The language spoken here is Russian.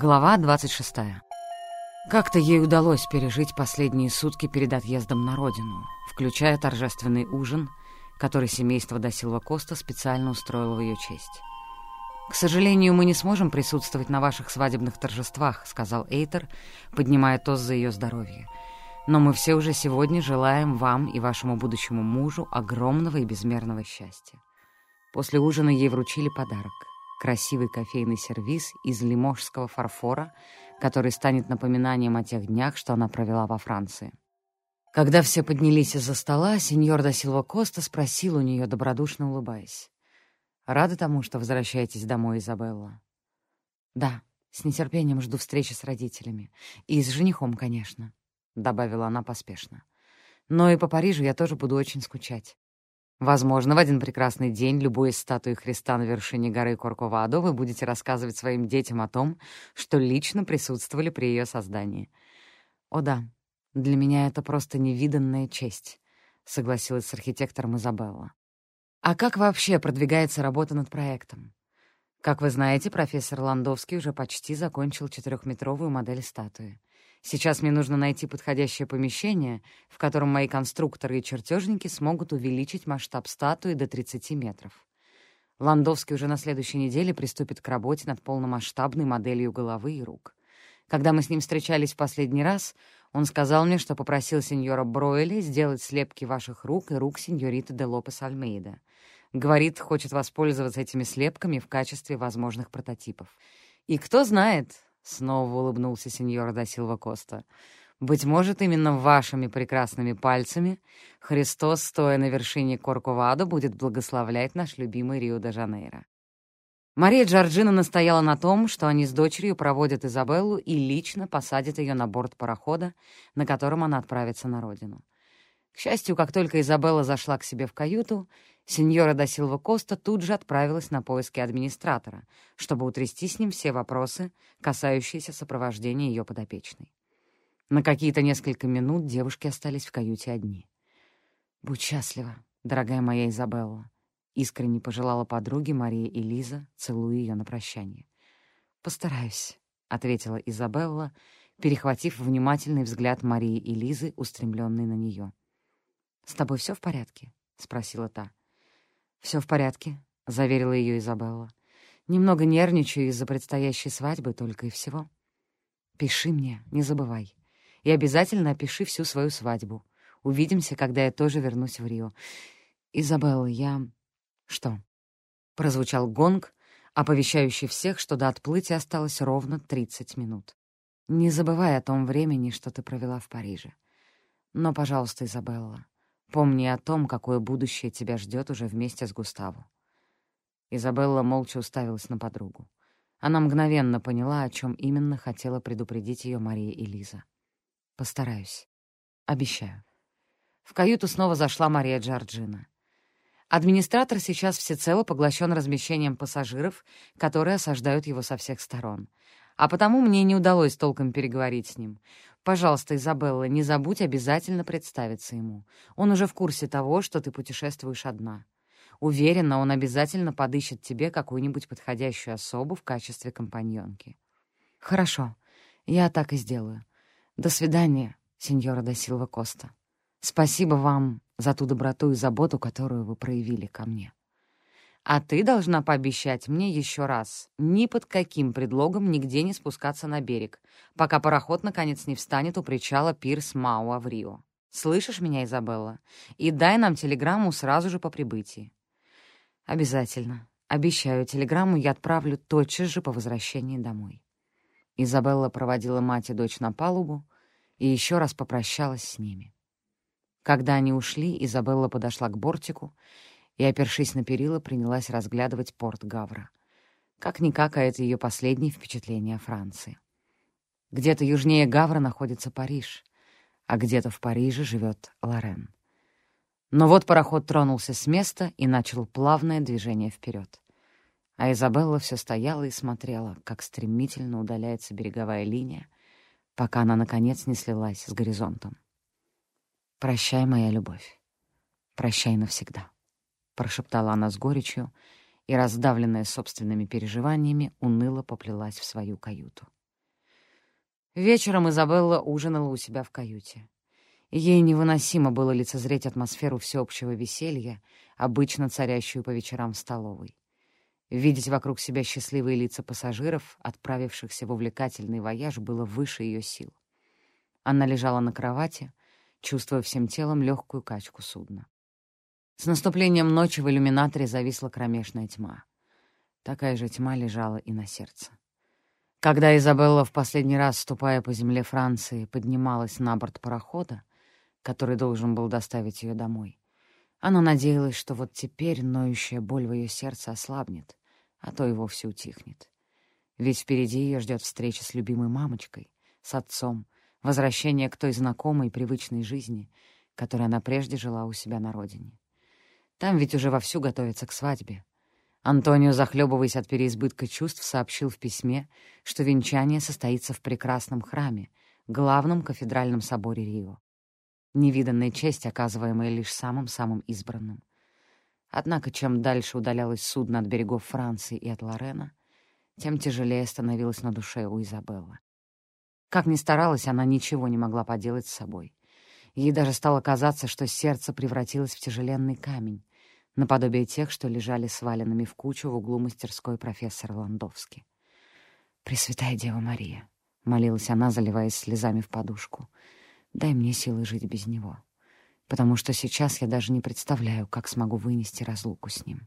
Глава 26. Как-то ей удалось пережить последние сутки перед отъездом на родину, включая торжественный ужин, который семейство Досилва Коста специально устроило в ее честь. «К сожалению, мы не сможем присутствовать на ваших свадебных торжествах», — сказал Эйтер, поднимая тост за ее здоровье. «Но мы все уже сегодня желаем вам и вашему будущему мужу огромного и безмерного счастья». После ужина ей вручили подарок — красивый кофейный сервиз из лиможского фарфора, который станет напоминанием о тех днях, что она провела во Франции. Когда все поднялись из-за стола, сеньор да Силва Коста спросил у нее, добродушно улыбаясь. «Рады тому, что возвращаетесь домой, Изабелла?» «Да, с нетерпением жду встречи с родителями. И с женихом, конечно», — добавила она поспешно. «Но и по Парижу я тоже буду очень скучать. Возможно, в один прекрасный день, любуясь статуей Христа на вершине горы Корковадо, вы будете рассказывать своим детям о том, что лично присутствовали при ее создании. «О да, для меня это просто невиданная честь», — согласилась с архитектором Изабелла. «А как вообще продвигается работа над проектом?» Как вы знаете, профессор Ландовский уже почти закончил четырехметровую модель статуи. Сейчас мне нужно найти подходящее помещение, в котором мои конструкторы и чертежники смогут увеличить масштаб статуи до 30 метров. Ландовский уже на следующей неделе приступит к работе над полномасштабной моделью головы и рук. Когда мы с ним встречались в последний раз, он сказал мне, что попросил сеньора Бройли сделать слепки ваших рук и рук сеньориты де Лопес Альмейда. Говорит, хочет воспользоваться этими слепками в качестве возможных прототипов. И кто знает, Снова улыбнулся сеньор да Коста. «Быть может, именно вашими прекрасными пальцами Христос, стоя на вершине Корковадо, будет благословлять наш любимый Рио-де-Жанейро». Мария Джорджина настояла на том, что они с дочерью проводят Изабеллу и лично посадят ее на борт парохода, на котором она отправится на родину. К счастью, как только Изабелла зашла к себе в каюту, Сеньора да Коста тут же отправилась на поиски администратора, чтобы утрясти с ним все вопросы, касающиеся сопровождения ее подопечной. На какие-то несколько минут девушки остались в каюте одни. «Будь счастлива, дорогая моя Изабелла», — искренне пожелала подруге Мария и Лиза, целуя ее на прощание. «Постараюсь», — ответила Изабелла, перехватив внимательный взгляд Марии и Лизы, устремленный на нее. «С тобой все в порядке?» — спросила та. Все в порядке», — заверила ее Изабелла. «Немного нервничаю из-за предстоящей свадьбы только и всего. Пиши мне, не забывай. И обязательно опиши всю свою свадьбу. Увидимся, когда я тоже вернусь в Рио. Изабелла, я...» «Что?» Прозвучал гонг, оповещающий всех, что до отплытия осталось ровно 30 минут. «Не забывай о том времени, что ты провела в Париже. Но, пожалуйста, Изабелла, Помни о том, какое будущее тебя ждет уже вместе с Густаво». Изабелла молча уставилась на подругу. Она мгновенно поняла, о чем именно хотела предупредить ее Мария и Лиза. «Постараюсь. Обещаю». В каюту снова зашла Мария Джорджина. Администратор сейчас всецело поглощен размещением пассажиров, которые осаждают его со всех сторон. А потому мне не удалось толком переговорить с ним. Пожалуйста, Изабелла, не забудь обязательно представиться ему. Он уже в курсе того, что ты путешествуешь одна. Уверена, он обязательно подыщет тебе какую-нибудь подходящую особу в качестве компаньонки. Хорошо, я так и сделаю. До свидания, сеньора да Силва Коста. Спасибо вам за ту доброту и заботу, которую вы проявили ко мне. А ты должна пообещать мне еще раз ни под каким предлогом нигде не спускаться на берег, пока пароход наконец не встанет у причала пирс Мауа в Рио. Слышишь меня, Изабелла? И дай нам телеграмму сразу же по прибытии. Обязательно. Обещаю, телеграмму я отправлю тотчас же по возвращении домой. Изабелла проводила мать и дочь на палубу и еще раз попрощалась с ними. Когда они ушли, Изабелла подошла к бортику и, опершись на перила, принялась разглядывать порт Гавра. Как-никак, а это ее последнее впечатление о Франции. Где-то южнее Гавра находится Париж, а где-то в Париже живет Лорен. Но вот пароход тронулся с места и начал плавное движение вперед. А Изабелла все стояла и смотрела, как стремительно удаляется береговая линия, пока она, наконец, не слилась с горизонтом. «Прощай, моя любовь. Прощай навсегда» прошептала она с горечью и, раздавленная собственными переживаниями, уныло поплелась в свою каюту. Вечером Изабелла ужинала у себя в каюте. Ей невыносимо было лицезреть атмосферу всеобщего веселья, обычно царящую по вечерам в столовой. Видеть вокруг себя счастливые лица пассажиров, отправившихся в увлекательный вояж, было выше ее сил. Она лежала на кровати, чувствуя всем телом легкую качку судна. С наступлением ночи в иллюминаторе зависла кромешная тьма. Такая же тьма лежала и на сердце. Когда Изабелла в последний раз, ступая по земле Франции, поднималась на борт парохода, который должен был доставить ее домой, она надеялась, что вот теперь ноющая боль в ее сердце ослабнет, а то и вовсе утихнет. Ведь впереди ее ждет встреча с любимой мамочкой, с отцом, возвращение к той знакомой привычной жизни, которой она прежде жила у себя на родине. Там ведь уже вовсю готовятся к свадьбе. Антонио, захлебываясь от переизбытка чувств, сообщил в письме, что венчание состоится в прекрасном храме, главном кафедральном соборе Рио. Невиданная честь, оказываемая лишь самым-самым избранным. Однако, чем дальше удалялось судно от берегов Франции и от Лорена, тем тяжелее становилось на душе у Изабеллы. Как ни старалась, она ничего не могла поделать с собой. Ей даже стало казаться, что сердце превратилось в тяжеленный камень, наподобие тех, что лежали сваленными в кучу в углу мастерской профессора Ландовски. «Пресвятая Дева Мария», — молилась она, заливаясь слезами в подушку, — «дай мне силы жить без него» потому что сейчас я даже не представляю, как смогу вынести разлуку с ним.